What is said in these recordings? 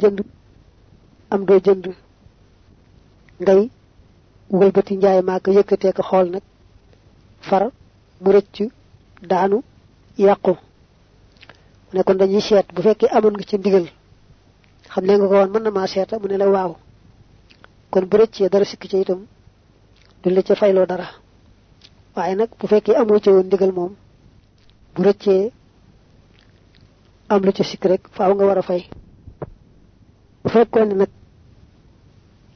jënd am doo jënd ngay wëlbati njaay maa ko yëkkatee ko xool nag far mu rëcc daanu yàqu. Mu ne kon dañuy seet bu fekkee amoon nga ci ndigal xam ne nga ko woon mën na maa seeta mu ne la waaw. Kon bu rëccee dara sikk ci itam du la ca fayloo dara. Waaye nag bu fekkee amoo ci woon ndigal moom bu rëccee am lu ca sikk rek faaw nga war a fay bu fekkoon ne nag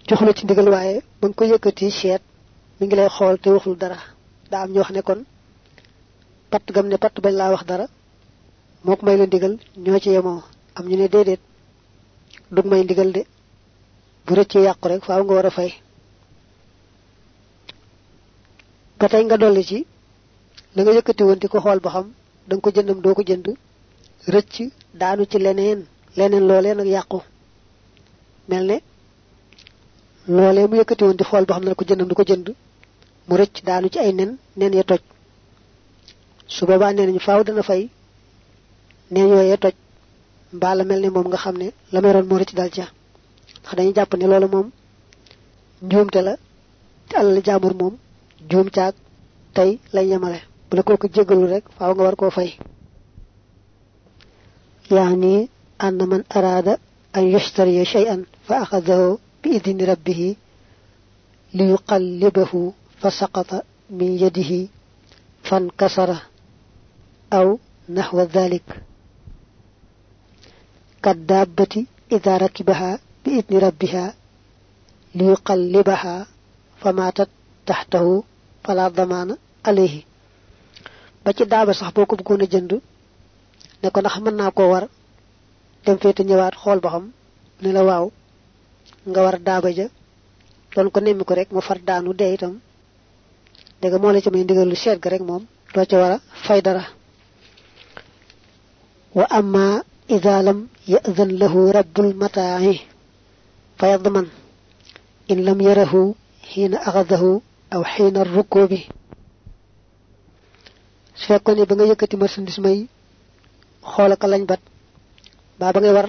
joxu la ci ndigal waaye ba nga ko yëkkati seet mi ngi lay xool te waxul dara. Daa am ñu wax ne kon patt gam ne patt bañ laa wax dara moo ko may la ndigal ñoo ci yemoo. Am ñu ne déedéet dug may ndigal de. Bu rëccee yàqu rek faaw nga war a fay. Ba tey nga dolli ci la nga yëkkati woon di ko xool ba xam da ko jëndam doo ko jënd rëcc daanu ci leneen. Leneen loolee nag yàqu. melne lolé mu yëkëti won di xol ba xam na ko jëndam du ko jënd mu rëcc daanu ci ay nen nen ya toj. Su boobaa nee nañu faaw dana fay nen yooyee toj. Mbaa la mel ne moom nga xam ne la meroon moo rëcc dal ca. Ndax dañuy jàpp ne loolu moom njuumte la te alal jaamur moom juum caag lay yemale. Bu la kooku jégalul rek faaw nga war koo fay. Yaa nii ànd man araada أن يشتري شيئا فأخذه بإذن ربه ليقلبه فسقط من يده فانكسر أو نحو ذلك. كالدابة إذا ركبها بإذن ربها ليقلبها فماتت تحته فلا ضمان عليه. ba ci daaba sax boo ko bëggoon koo war dem féete ñëwaat xool ba ne la waaw nga war daaba ja doon ko nemmi ko rek mu far daanu dee itam. Dégg moo la ci may ndigal lu seet ga rek ca fay dara. Wa amma ida lam ya'zan lahu rabbul mataa'i fa yadman in lam yarahu xiina axadahu aw xiina rukkoobi su fekkoon ne ba nga yëkkati marchandise may lañ bat ba ba ngay war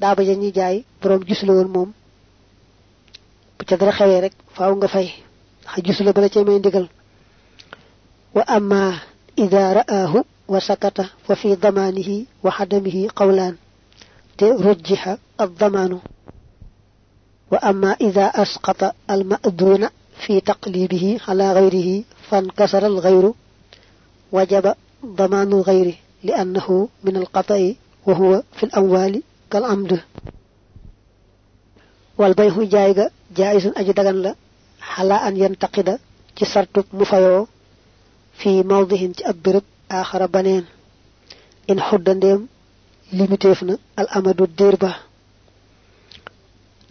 da ba ñi jaay borom gisul won mom bu ca dara xewé rek faaw nga fay ha gisul ba la ci may ndigal wa amma idha ra'ahu wa sakata fa fi damanihi wa hadamihi qawlan te rujjiha ad-damanu wa amma idha asqata al-ma'dun fi taqlibihi ala ghayrihi fan kasara al-ghayru wajaba damanu ghayri لأنه من القطع وهو في الأموال كالعمد والبيع جايغا جائز أجي دغان لا حلا أن ينتقد ci sartuk mu fayoo fi mawdihin ci ab béréb aaxara baneen in xudda ndéem limiteef na al amadu diir ba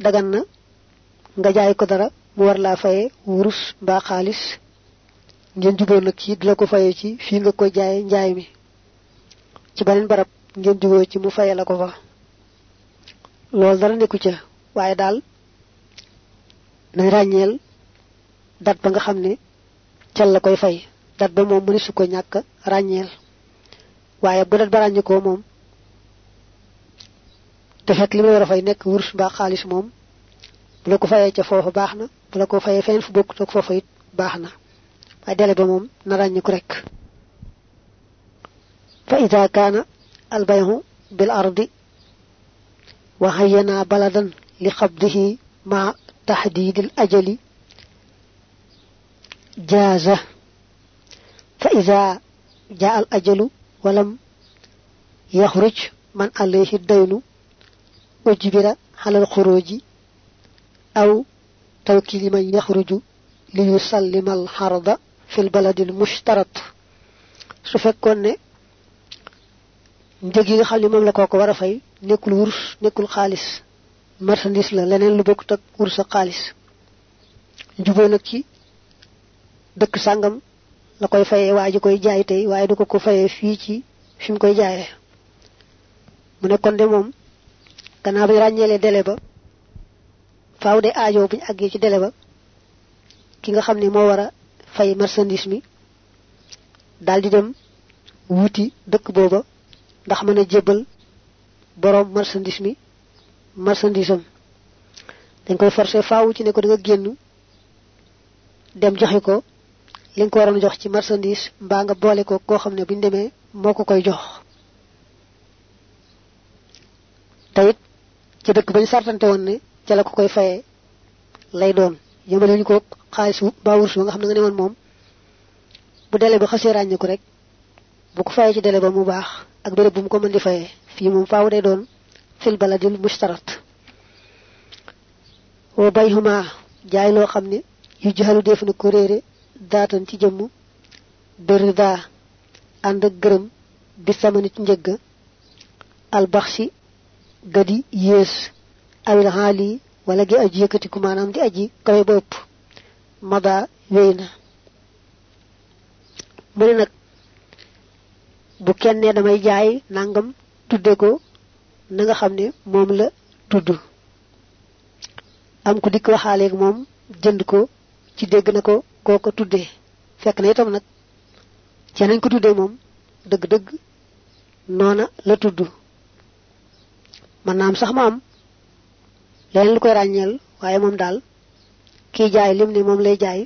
dagan na nga jaay ko dara mu war laa faye wurus mbaa xaalis ngeen juboo nag ci di la ko faye ci fii nga ko jaaye njaay mi ci beneen barab ngeen juboo ci mu faye la ko fa. Loolu dara nekku ca. Waaye daal nañ ràññeel dat ba nga xam ne cal la koy fay. Dat ba moom mëni su ko ñàkk ràññeel. Waaye bu dat ba ràññikoo moom te li ma war a fay nekk wurs mbaa xaalis moom bu la ko fayee ca foofa baax na bu la ko fayee feneen fu bokk ak foofa it baax na. Waaye dele ba moom na ràññiku rek. Fa ida kaana albayhu bil ardi wa hayyana baladan li qabdihi ma tahdidil ajali جاز. فإذا جاء الأجل ولم يخرج من عليه الدين أجبر على الخروج أو توكيل من يخرج ليسلم الحرض في البلد المشترط. su ne njëg yi nga xam ne moom la kooko war a fay nekkul wurs nekkul xaalis. Marchandise la leneen lu bokkut ak wurs ak xaalis. Njuboo nag ci dëkk sàngam la koy fayee waa ji koy jaay tey waaye du ko ko fayee fii ci fi mu koy jaayee. Mu ne kon de moom gannaaw bi ràññeelee délai ba faaw de aajo buñu àggee ci délai ba ki nga xam ne moo war a fay marchandise mi daal di dem wuti dëkk booba ndax mën a jébbal boroom marchandise mi marchandise dañ koy forcer faawu ci ne ko da nga génn dem joxe ko li nga ko waroon jox ci marchandise mbaa nga boole ko koo xam ne buñ demee moo ko koy jox. Tayit ci dëkk bañ sartante woon ne ca la ko koy fayee lay doon. Yëmale ñu ko xaalisu ba wursu nga xam ne nga ne woon moom. Bu ba xasee rek bu ko ci délai ba mu baax ak béréb bu mu ko mën di fayee fii moom faaw day doon fil baladil mustarat wa bayhuma jaay loo xam ne yu jaxalu def na ko réere daatan ci jëmm bërida ànd ak gërëm bi samani ci njëgg albaxsi gadi yées awil xaali wala gi aji yëkkatiku maanaam di aji kawe ba ëpp mada wéy na mu ne nag bu kenn damay jaay nangam tudde ko na nga xam ne moom la tudd. Am ku dikk waxaaleeg moom jënd ko ci dégg na ko koo ko tuddee fekk na itam nag ci nañ ko tuddee moom dëgg-dëgg noona la tudd. Man naam sax ma am leneen lu koy ràññeel waaye moom daal kiy jaay lim ne moom lay jaay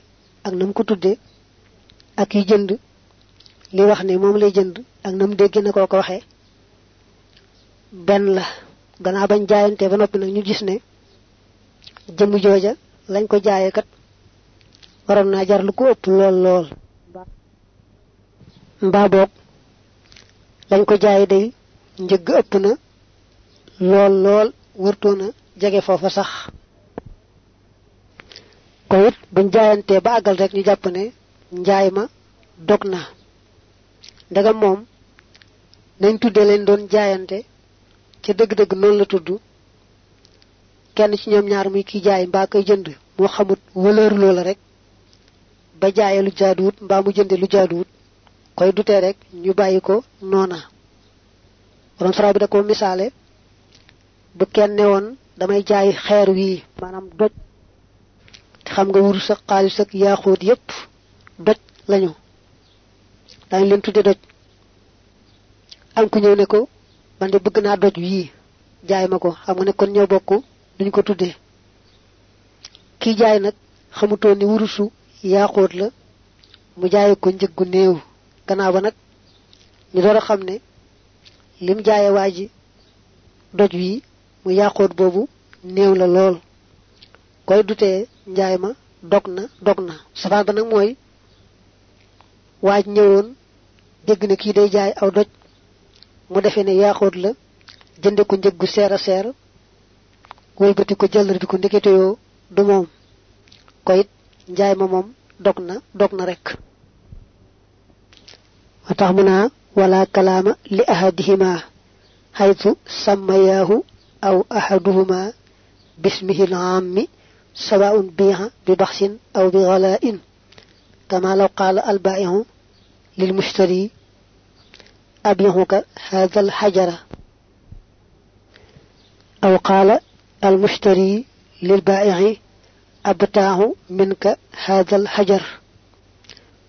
ak nam ko tuddee ak kiy jënd li wax ne moom lay jënd ak nam dégg na koo ko waxee benn la. Gannaaw bañ jaayante ba noppi nag ñu gis ne jëmm jooja lañ ko jaayee kat waroon naa jar lu ko ëpp lool lool. Mbaa boog lañ ko jaayee day njëgg ëpp na lool lool wërtoona jege foofa sax. Ko it buñ jaayantee ba àggal rek ñu jàpp ne njaay ma dog na ndegam moom nañ tudde leen doon jaayante ca dëgg-dëgg noonu la tudd. Kenn ci ñoom ñaar muy kiy jaay mbaa koy jënd moo xamut valeur loola rek ba jaaye lu jaaduwut mbaa mu jënde lu jaaduwut koy dutee rek ñu bàyyi ko noona. Borom sara bi da ko misaale bu kenn ne damay jaay xeer wii maanaam doj. Xam nga ak xaalis ak yépp doj lañu dañ leen tudde doj. Am ku ñëw ne ko man de bëgg naa doj wii jaay ma ko. Xam nga ne kon ñoo bokk duñ ko tuddee kii jaay nag xamutoon ni wurusu yaaxóot la mu jaay ko njëggu néew. Gannaaw ba nag ñu door a xam ne lim jaaye waa ji doj wii mu yaaxóot boobu néew la lool. Koy dutee njaay ma dog na dog na. Safaan ba nag mooy waaj ñëwoon dégg na kii day jaay aw doj mu defee ne yaaxóot la jënde ko njëggu seer a seer wëlbati ko jëllar bi ko ndekete yoo du moom ko it njaay ma moom dog na dog na rek wa tax mu naa wala kalaama li ahadihima xaytu sammayaahu aw ahaduhuma bismihi al-aammi sawaa'un biiha bi baxsin aw bi galaa'in كما لو قال البائع للمشتري أبيعك هذا الحجر. أو قال المشتري للبائع أبتاع منك هذا الحجر.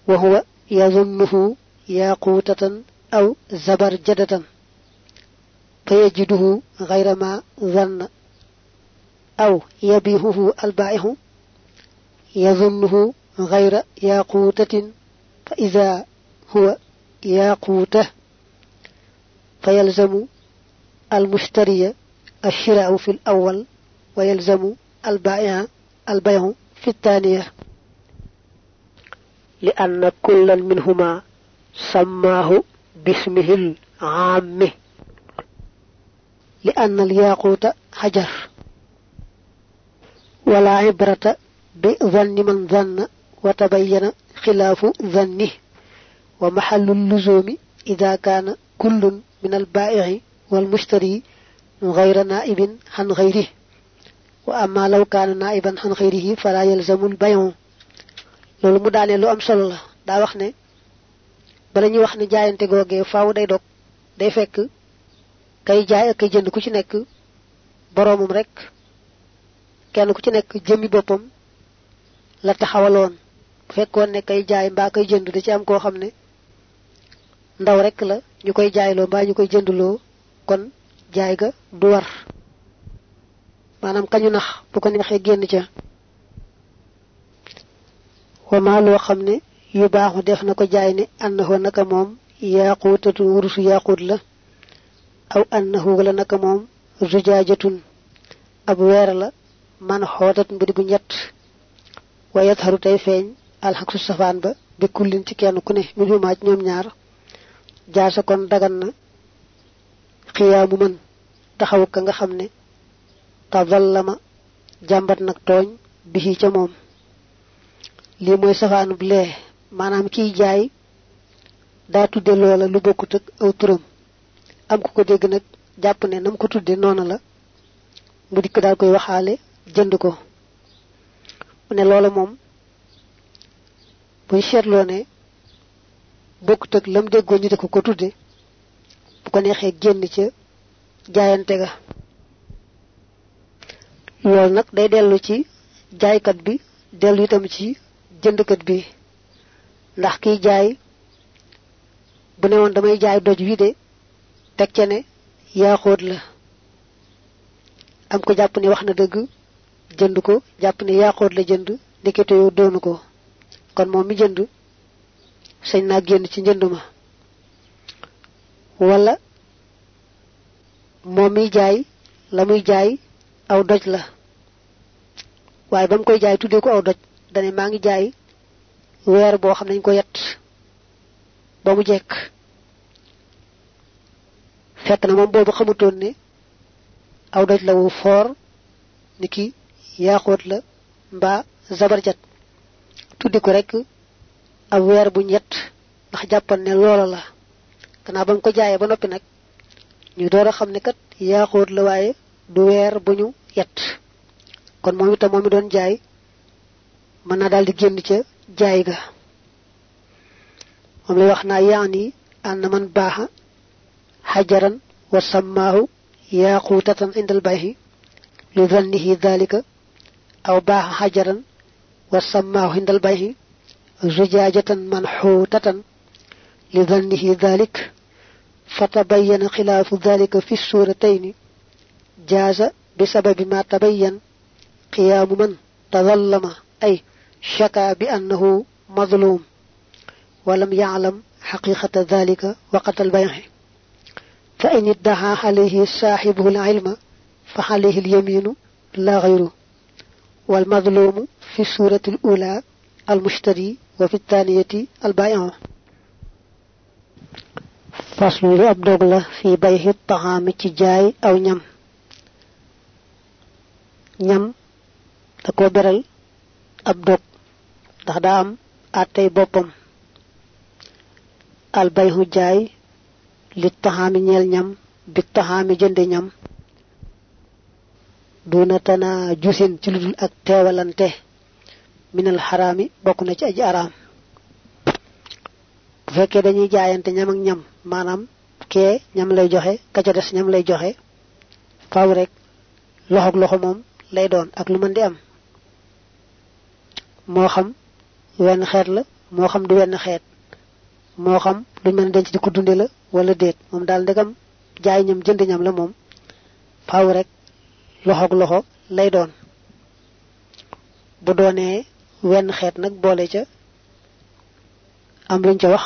وهو يظنه ياقوتة أو زبرجدة فيجده غير ما ظن. أو يبيعه البائع يظنه غير ياقوتة فإذا هو ياقوته فيلزم المشتري الشراء في الأول ويلزم البائع البيع في الثانية. لأن كلا منهما سماه باسمه العام. لأن الياقوت حجر. ولا عبرة بظن من ظن. وتبين خلاف ظنه ومحل اللزوم إذا كان كل من البائع والمشتري غير نائب عن غيره. وأما لو كان نائبا عن غيره فلا يلزم البيع. لو مدان لو أم صلى دا وخنا بلا ني وخنا جايانتي غوغي فاو داي دوك داي فك كاي جاي اك جند كو سي نيك بروموم ريك كين كو سي نيك جيمي بوبوم لا تخاولون bu fekkoon ne kay jaay mbaa kay jënd da ci am koo xam ne ndaw rek la ñu koy jaayloo mbaa ñu koy jëndloo kon jaay ga du war. Maanaam kañu nax bu ko neexee génn ca. Wa maa loo xam ne yu baaxu def na ko jaay ne annahu naka moom yaaquutatu wurusu yaaquut la aw annahu na naka moom zujaajatun. Ab weer la man xootat mbir bu ñett. Wa yadharu tey feeñ alxaqsu safaan ba bi kullin ci kenn ku ne min humaaj ñoom ñaar. Jaasa kon dagan na xiyaamu mën taxaw ka nga xam ne tavallama jàmbat nag tooñ bihi ca moom. Lii mooy safaanub lee maanaam kiy jaay daa tudde loola lu bokkut ak aw turam. Am ku ko dégg nag jàpp ne nam ko tudde noona la mu dikk daal koy waxaale jënd ko. Mu ne loola moom buy seetloo ne bokkut ak lam déggoo ñu ko ko tudde bu ko neexee génn ca jaayante ga loolu nag day dellu ci jaaykat bi dellu itam ci jëndkat bi ndax kiy jaay bu ne woon damay jaay doj wi de teg ca ne yaa xóot la am ko jàpp ne wax na dëgg jënd ko jàpp ne yaa la jënd ndekete yoo doonu ko kon moom mi jënd sañ naa génn ci njënd ma. Wala moom miy jaay la muy jaay aw doj la. Waaye ba mu koy jaay tuddee ko aw doj dane maa ngi jaay weer boo xam nañ ko yett ba mu jekk. Fekk na moom boobu xamutoon ne aw doj la wu foor ni ki yaaxóot la mbaa zabarjat tuddi ko rek ab weer bu ñett ndax jàppal ne loola la. Gannaaw ba ko jaayee ba noppi nag ñu door a xam ne kat yaaxóot la waaye du weer bu ñu yett. Kon moom itam moom mi doon jaay mën naa daal di génn ca jaay ga. Moom lay wax naa yaani ànd man baaxa xajaran wa sammaahu indal bayhi li zannihi dalika aw baaxa xajaran indal bayhi zujaajatan manxuutatan li zannihi dalik فتبين خلاف ذلك في السورتين جاز بسبب ما تبين قيام من تظلم أي شكى بأنه مظلوم ولم يعلم حقيقة ذلك وقت البيع. فإن ادعى عليه صاحبه العلم فعليه اليمين لا غيره والمظلوم في السورة الأولى المشتري وفي الثانية البائع فصل لي أب في بيع الطعام تجاي أو نم نم تكو برل أب تخدام أتي بوبم. البيع جاي للطعام نيل نم بالطعام جند نم دون تنا جسن تلدل أكتاولانته minal xaraami bokk na ci aji araam. Bu fekkee dañuy jaayante ñam ak ñam, maanaam kee ñam lay joxe, ka ca des ñam lay joxe, faaw rek loxoog loxo moom lay doon ak lu mën di am. Moo xam wenn xeet la, moo xam du wenn xeet. Moo xam lu mën denc di ko dunde la wala déet. Moom daal ndegam jaay ñam, jënd ñam la moom, faaw rek loxoog loxo lay doon. Bu doonee wenn xeet nag boole ca am luñ ca wax.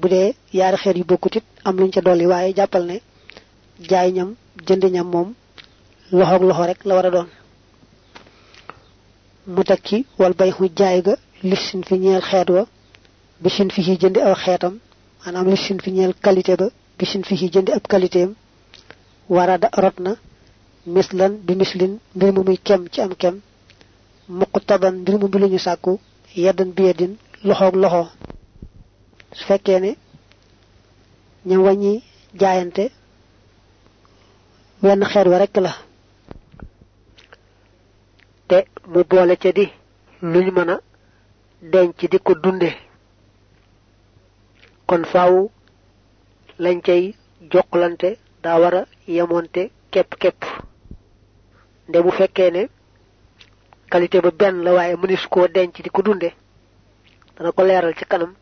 Bu dee yaari xeet yu bokkut it am luñ ca dolli waaye jàppal ne jaay ñam jënd ñam moom loxoog loxo rek la war a doon. Mu tekki wal bay xu jaay ga lissin fi ñeel xeet wa bisin fi ci jëndi aw xeetam maanaam lissin fi ñeel qualité ba bisin fi ci jëndi ab qualité am. Warada rot na mislan bi mislin mbir mu muy kem ci am kem muqtaban mbir mu bi lu ñu sàkku yeddan bi yeddin loxoog loxo. Su fekkee ne ñam waññi jaayante wenn xeet wa rekk la. Te mu boole ca di luñ mën a denc di ko dunde. Kon faaw lañ cay daa war a képp nde bu fekkee ne qualité ba benn la waaye mënis koo denc di ko dunde dana ko leeral ci kanam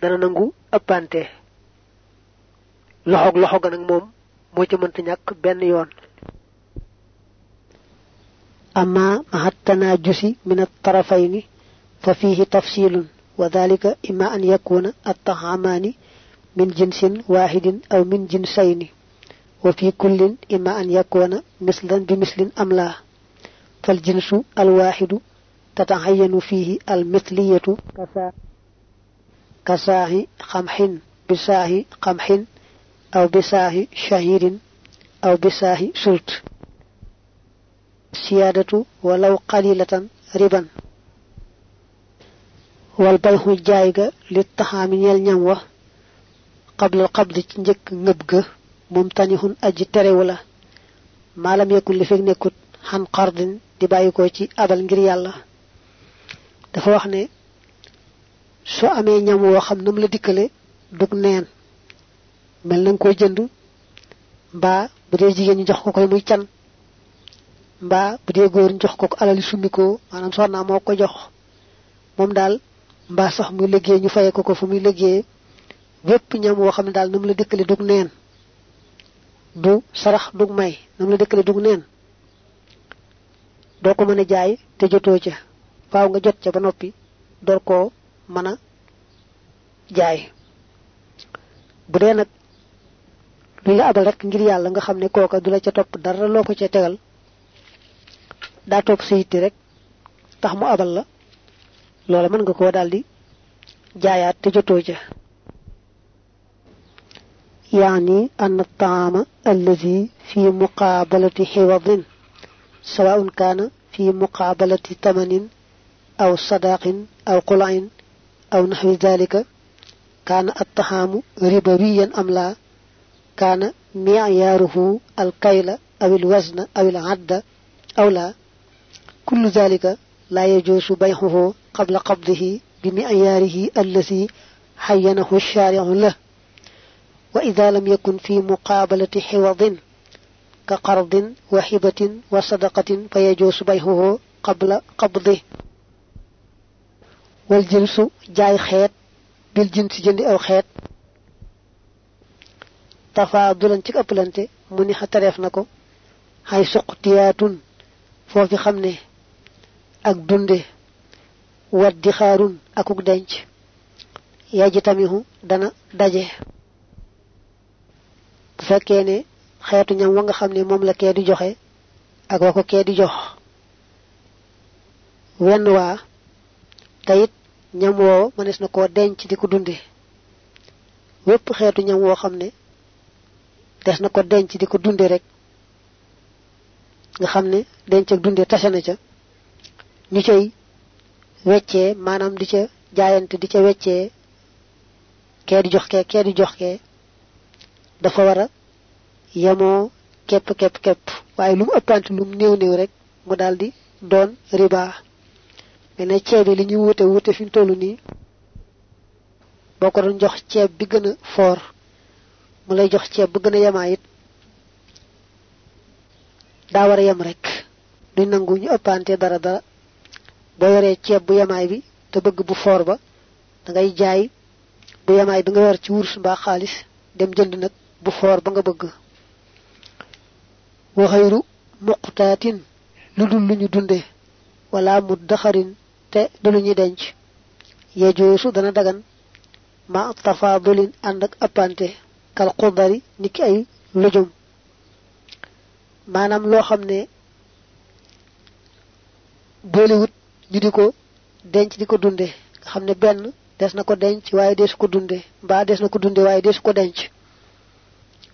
dana nangu ëppante loxoog loxo ga nag moom moo ci mënta ñàkk benn yoon أما مع التناجس من الطرفين ففيه تفصيل وذلك إما أن يكون الطعامان من جنس واحد أو من جنسين وفي كل إما أن يكون مثلا بمثل أم لا فالجنس الواحد تتعين فيه المثلية كساه قمح بساه قمح أو بساه شهير أو بساه سلط سيادة ولو قليلة ربا. والبيع جايغا للطعام يل قبل القبض نجك نبغ ممتنه أجي تريولا ما لم يكن نكوت xan qardin di bayiko ci abal ngir yalla dafa wax ne so amé ñam wo xam nam la dikkalé dug neen. Mel nañ koy jënd ba bu dé jigéen ñu jox ko koy muy can ba bu dé goor ñu jox ko ko alali sumiko manam soxna mo ko jox. Mom dal ba sax muy liggéey ñu fayé ko ko fu muy liggéey wépp ñam wo xam dal nam la dikkalé dug neen. Du sarax dug may nam la dikkalé dug neen doo ko mën a jaay te jotoo ca faaw nga jot ca ba noppi door koo mën a jaay bu dee nag lu la abal rek ngir yàlla nga xam ne kooka du la ca topp dara loo ko ca tegal daa topp sa yitte rek tax mu abal la loola mën nga koo daldi jaayaat te jotoo ca يعني أن الطعام الذي في مقابلة حوض سواء كان في مقابلة ثمن أو صداق أو قلع أو نحو ذلك كان الطعام ربويا أم لا؟ كان معياره الكيل أو الوزن أو العد أو لا؟ كل ذلك لا يجوز بيعه قبل قبضه بمعياره الذي حينه الشارع له. وإذا لم يكن في مقابلة حوض كقرض وحبة وصدقة فيجوز بيعه قبل قبضه. والجنس جاي خيط بالجنس جند أو خيط. تفاضلا تك أبلانتي مني حتريف نكو. هاي سقطيات فوفي خمني kharun akuk denc yajitamihu dana daje bu fekkee ne xeetu ñam wa nga xam ne moom la kee di joxe ak wa ko kee di jox. Wenn waa tayit ñam woo mënees na koo denc di ko dunde. Wépp xeetu ñam woo xam ne des na ko denc di ko dunde rek. Nga xam ne denc ak dunde tase na ca. Ñu cay weccee maanaam di ca jaayante di ca weccee kee di jox kee kee di jox kee. Dafa war a yemoo kepp kepp kepp. Waaye lu mu ëppante lu mu néew rek mu daldi doon riba. Mais ne li ñu wute wute fi tollu nii boo ko doon jox ceeb bi gën a foor mu lay jox ceeb bu gën a yemaa it daa war a yem rek. Duñ nangu ñu ëppante dara dara. Boo yoree ceeb bu yemaay bi te bëgg bu foor ba da ngay jaay bu yemaay bi nga yor ci wurus mbaa xaalis dem jënd nag bu foor ba nga bëgg wa xayru lu dul lu ñu dunde wala muddaxarin te du lu ñu denc. Yejoosu dana dagan ma tafaadulin ànd ak appante kal xudari niki ay lujum. Maanaam loo xam ne boolewut ñu di ko denc di ko dunde. Nga xam ne benn des na ko denc waaye des ko dunde. Mbaa des na ko dunde waaye des ko denc.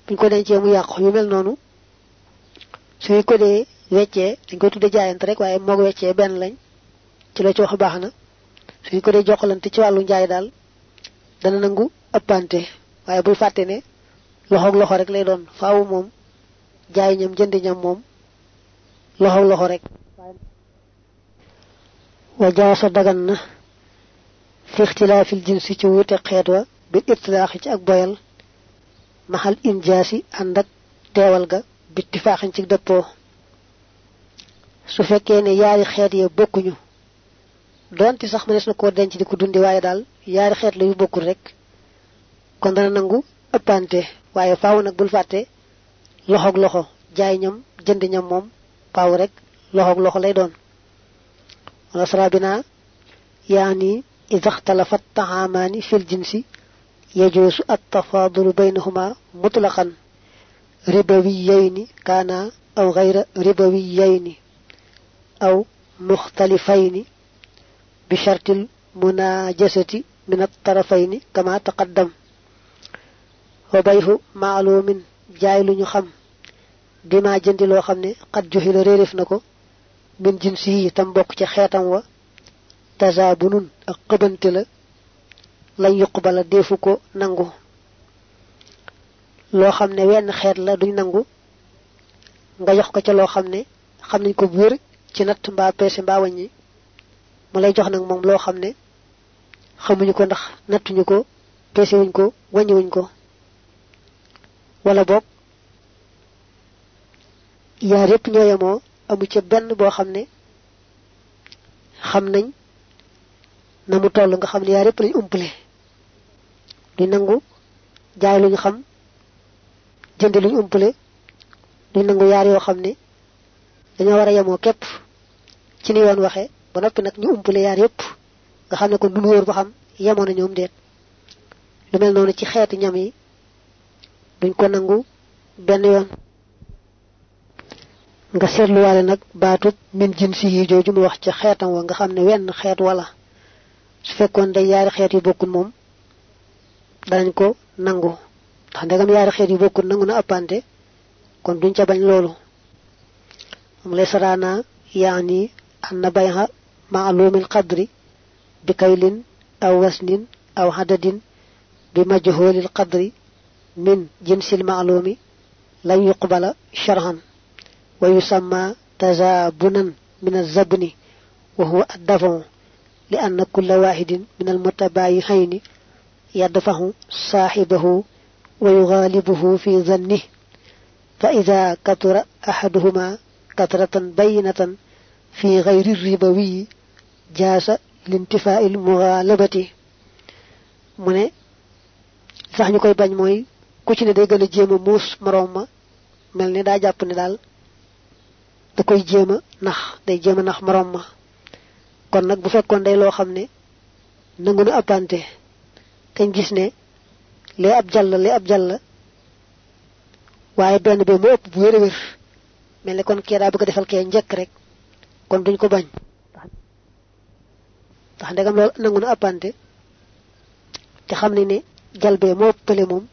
Buñ ko dencee mu yàqu yu mel noonu suñu ko dee weccee dañ koy tudde jaayante rek waaye moog weccee benn lañ. Ci la ci wax baax na. Suñu ko dee jokkalante ci wàllu njaay daal dana nangu ëppante. Waaye bul fàtte ne loxoog loxo rek lay doon. Faawu moom jaay ñam jënd ñam moom loxoog loxo rek. Wa jaasa dagan na fi ixtilaafil jinsi ci wute xeet wa bil itlaaxi ci ak boyal. Maxal injaasi ànd ak teewal ga bitti faaxin ci dëppoo. Su fekkee ne yaari xeet ya bokkuñu doonte sax mënees na koo denc di ko dundi waaye daal yaari xeet la yu bokkul rek kon dana nangu ëppante. Waaye faaw nag bul fàtte loxoog loxo jaay ñam jënd ñam moom faaw rek loxoog loxo lay doon. Wala sarabina yaani idaxtalafat taxaamaani fil jinsi yajuusu at tafaadulu baynahuma mutlaqan. ربويين كانا أو غير ربويين أو مختلفين بشرط المناجسة من الطرفين كما تقدم. وبيه معلوم جاي لو خم بما جند لو خمني قد جهل ريرف نكو من جنسه تم بوك ci xetam wa tazabunun ak xëbante la loo xam ne wenn xeet la duñ nangu nga jox ko ca loo xam ne xam nañ ko wér ci natt mbaa peese mbaa mu lay jox nag moom loo xam ne xamuñu ko ndax nattuñu ko peese wuñ ko wàññi wuñ ko. Wala boog yaar yépp ñoo yemoo amu ca benn boo xam ne xam nañ na mu toll nga yépp lañ umpale. Du nangu jaay luñ xam jënd luñ umpale. Du nangu yaar yoo xam ne dañoo war a yemoo képp ci ni yoon waxe. Ba noppi nag ñu umpale yaar yépp. Nga xam ne kon wóor ba xam yemoo na ñoom déet. Lu mel noonu ci xeeti ñam yi duñ ko nangu benn yoon. Nga seetluwaale nag baatub min jinsi yi jooju mu wax ci xeetam wa nga xam ne wenn wala. Su fekkoon day yaari xeet yu bokkul moom danañ ko nangu ndax ndegam yaari xeet yu bokkul nangu na appante kon duñ ca bañ loolu moom lay saraana yaani anna bayha ma'lumil qadri bi kaylin aw wasnin aw hadadin bi majhulil qadri min jinsil ma'lumi lan yuqbala sharhan wa yusamma tazabunan min az-zabni wa huwa ad-daf'u لأن كل واحد من المتبايعين يدفع صاحبه ويغالبه في ظنه. فإذا كثر أحدهما كثرة بينة في غير الربوي جاس لانتفاء المغالبة. من سحن كوي بان موي كوشن دي غالي جيما موس مروما ملني دا جابني دال دا كوي جيما نخ دي جيما نخ مروما كون نك بو فكون دي لو خمني نغونو ابانتي كان جيس lee ab jàll lee ab jàll. Waaye benn bi mu ëpp bu wér wér mel ne kon kee daa bëgg defal kee njëkk rek. Kon duñ ko bañ. Ndax ndegam loolu nangu na appante te xam ne ne jal bee moo ëppale moom.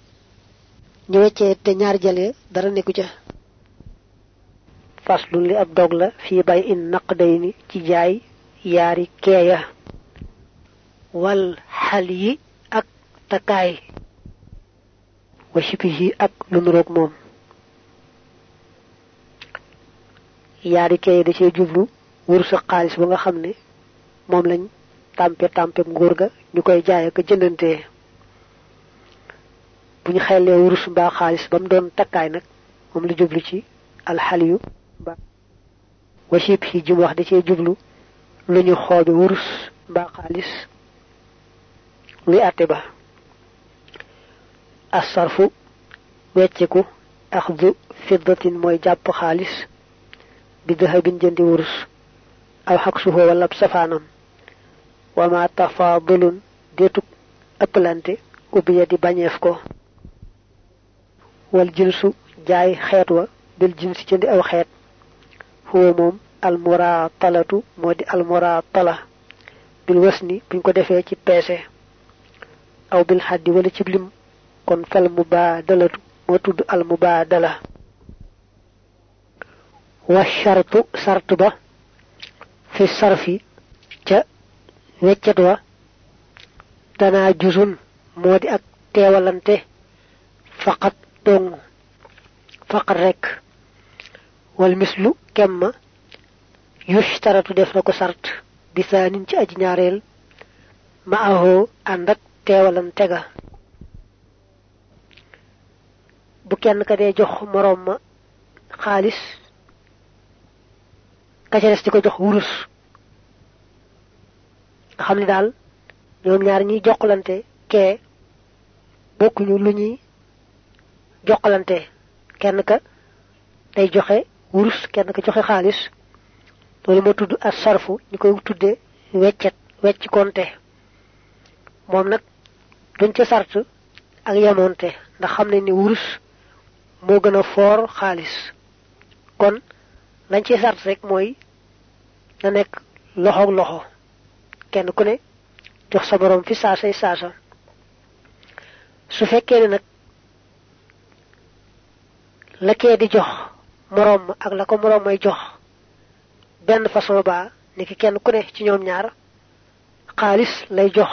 Ñu weccee te ñaari jalee dara nekku ca. Faslu li ab dog la fii bay ni ci jaay yaari keeya. Wal xal ak takkaay wa shibihi ak lu nuroog moom. Yaari keeya da cee jublu wurus ak xaalis ba nga xam ne moom lañ tàmpe tàmpe nguur ga ñu koy jaay ak jëndantee. Bu ñu xellee wurus mbaa xaalis ba mu doon takkaay nag moom la jublu ci alxaliyu ba. Wa shibihi ji wax da cee jublu lu ñu xoobe wurus mbaa xaalis luy àtte ba. Asarfu wecciku axdu fiddatin mooy jàpp xaalis bi dahabin jëndi wurus aw xaq suhoo wala safaanam wama tafaadulun deetuk ëppalante ubbiya di bañeef ko wal jinsu jaay xeet wa bil jinsi jëndi aw xeet huwa moom almuraatalatu moo di almuraatala bil wasni buñ ko defee ci peese. aw bil xaddi wala ci kon fal mubaadalatu moo tudd almubaadala wa shartu sart ba fi sarfi ca weccet wa danaa jusun moo di ak teewalante faqat dong faqat rekk wal mislu kemma yushtaratu def na ko sart bisaanin ci aji ñaareel ma ahoo ànd ak teewalante ga bu kenn ka dee jox moroom ma xaalis ka ca des di ko jox wurus. Nga xam ne daal ñoom ñaar ñiy jokkalante kee bokkuñu lu ñuy jokkalante. Kenn ka day joxe wurus kenn ka joxe xaalis. Loolu mo tuddu as sarfu ñu koy weccet wecc konté mom nak duñ ci sart ak yamonté ndax xam ni wurus mo gëna for xaalis. Kon lañ ci sart rek moy na nek loxo loxo. Kenn ku ne jox sa borom fi saasay saasa. Su fekkee ne nag la kee di jox morom ak la ko morom may jox benn façon ba niki kenn ku ne ci ñoom ñaar xaalis lay jox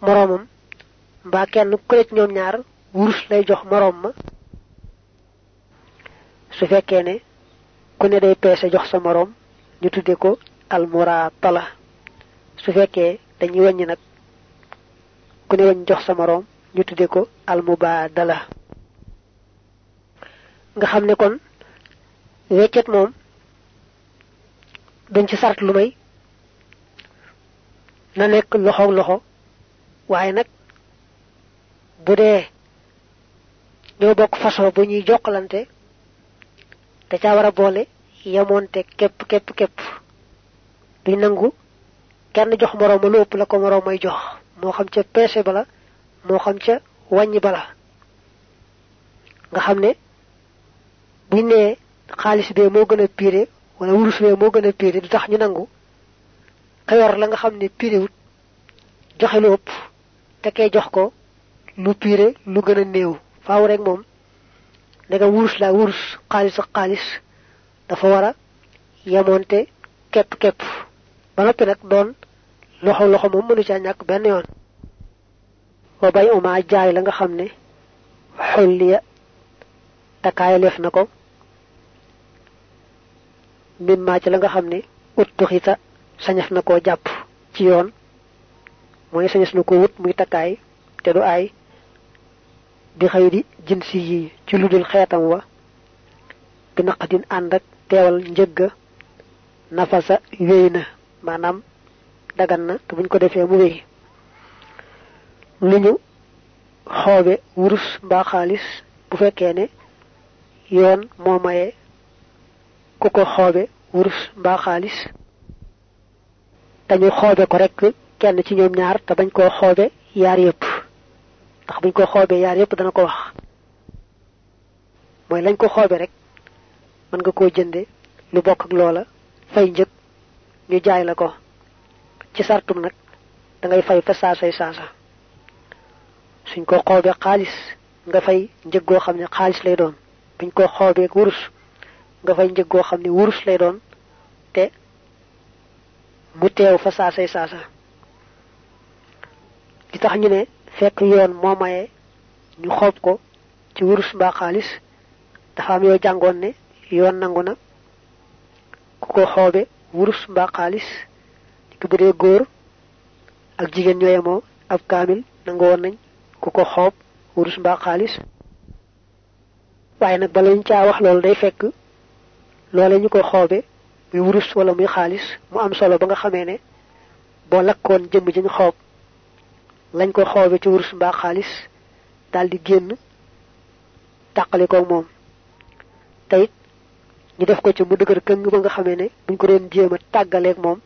moromam mbaa kenn ku ne ci ñoom ñaar wurus lay jox morom ma. Su fekkee ne ku ne day peese jox sa morom ñu tudde ko almuratala su fekkee dañuy wàññi nag ku ne wañ jox sa morom ñu tudde ko almubadala nga xam ne kon weccet moom dañ ci sart lu may na nekk loxo loxo waaye nag bu ñoo bokk façon bu ñuy jokkalante da ca war a boole yamonte képp képp képp. Duñ nangu kenn jox morom lu ëpp la ko morom may jox. Moo xam ca peese bala moo xam ca wàññi bala. Nga xam ne buñ nee xaalis bee moo gën a piré wala wurus bee moo gën a piré du tax ñu nangu. Ka yor la nga xam ne piré joxe lu ëpp te kay jox ko lu piré lu gën a néew faaw rek moom daga wurus la wurus xaalis ak xaalis dafa war a yamonte képp képp ba noppi nag doon loxo loxo moom mënu caa ñàkk benn yoon. Wa bay uma jaay la nga xam ne xulliya takaayaleef na ko. Mimma ci la nga xam ne uttuxita sañaf na koo jàpp ci yoon. Mooy sañas na ko wut muy te du aay bi xëy jinsi yi ci ludul xeetam wa bi naqadin ànd ak teewal njëgga nafasa wéy na maanaam dagan na te buñ ko defee mu wéy. Lu ñu xoobe wurus mbaa xaalis bu fekkee ne yoon moo maye ku ko xoobe wurus mbaa xaalis dañu xoobe ko rek kenn ci ñoom ñaar te bañ koo xoobe yaar yépp ndax buñ ko xoobee yaar yépp dana ko wax. Mooy lañ ko xoobe rek mën nga koo jënde lu bokk ak loola fay njëg ñu jaay la ko. Ci sartum nag da ngay fay fa saasay saasa. Suñ ko xoobee xaalis nga fay njëg goo xam ne xaalis lay doon. Buñ ko xoobee wurus nga fay njëg goo xam ne wurus lay doon. Te mu teew fa saasay saasa. Li tax ñu ne fekk yoon moo maye ñu xoob ko ci wurus mbaa xaalis. Dafa am yoo jàngoon ne yoon nangu na ku ko xoobe wurus mbaa xaalis. Ki bu dee góor ak jigéen ñoo yemoo ab kaamil nangu woon nañ ku ko xoob wurus mbaa xaalis. Waaye nag bala ñu caa wax loolu day fekk ñu ko xoobe muy wurus wala muy xaalis mu am solo ba nga xamee ne boo lakkoon jëmm ji ñu xoob lañ ko xoobe ci wurus mbaa xaalis daal di génn tàqali ko moom. Tayit ñu def ko ci mu dëgër këng ba nga xamee ne buñ ko doon jéem a tàggaleeg moom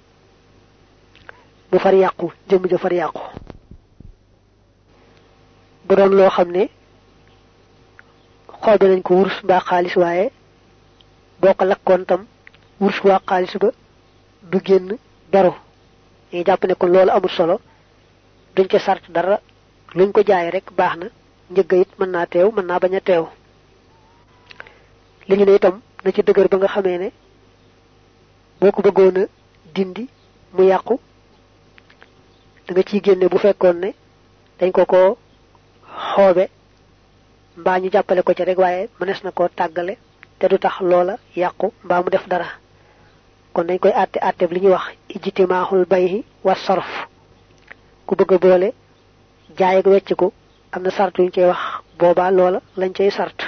mu far yàqu jëm ja far yàqu. Bu doon loo xam ne xoobe nañ ko wurus xaalis waaye boo ko lakkoon tam wurus waa xaalis ba du génn beru ñu jàpp ne kon loolu amul solo duñ ca sart dara. Luñ ko jaay rek baax na. Njëgga it mën naa teew mën naa bañ a ne itam na ci dëgër ba nga xamee ne boo ko dindi mu yàqu da nga ciy génne bu fekkoon ne dañ ko ko xoobe mbaa ñu jàppale ko ci rek waaye mënees na koo tàggale te du tax loola mu def dara. Kon dañ koy wax bayhi wa sarf ku bëgg boole jaay ak wecc ko am na sart yuñ cay wax boobaa loola lañ cay sart.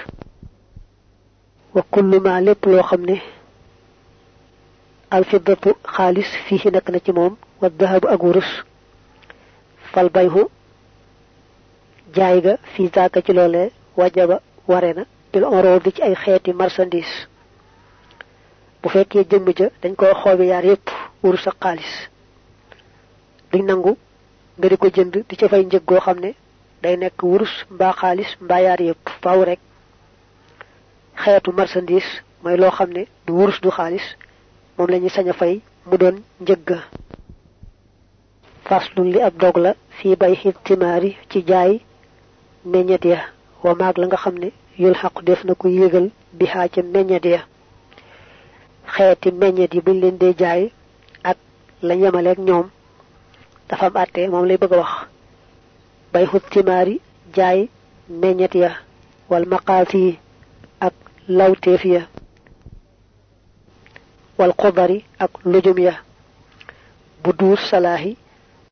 Wa kullu ma lépp loo xam ne alfiddatu xaalis fii nekk na ci moom wa dahabu ak wurus fal bayhu jaay ga fii zaaka ci loolee wajaba ware na bil oro di ci ay xeeti marchandise bu fekkee jëmm ja dañ koy xoobe yaar yépp wurus ak xaalis. Duñ nangu nga di ko jënd di ca fay njëg goo xam ne day nekk wurus mbaa xaalis mbaa yaar yépp faaw rek. Xeetu marchandise mooy loo xam ne du wurus du xaalis moom la ñuy sañ a fay mu doon njëgga faslun li ab dog la fii bay xit timaari ci jaay meññet ya. Wa maag la nga xam ne yul xaq def na ko yégal bi xaa ca meññet ya. Xeeti meññet yi buñ leen dee jaay ak la yemaleeg ñoom dafa am àtte moom lay bëgg wax bay xut timaari jaay meññet ya wal maqaafi ak lawteef ya wal xubari ak lujum ya bu duur salaahi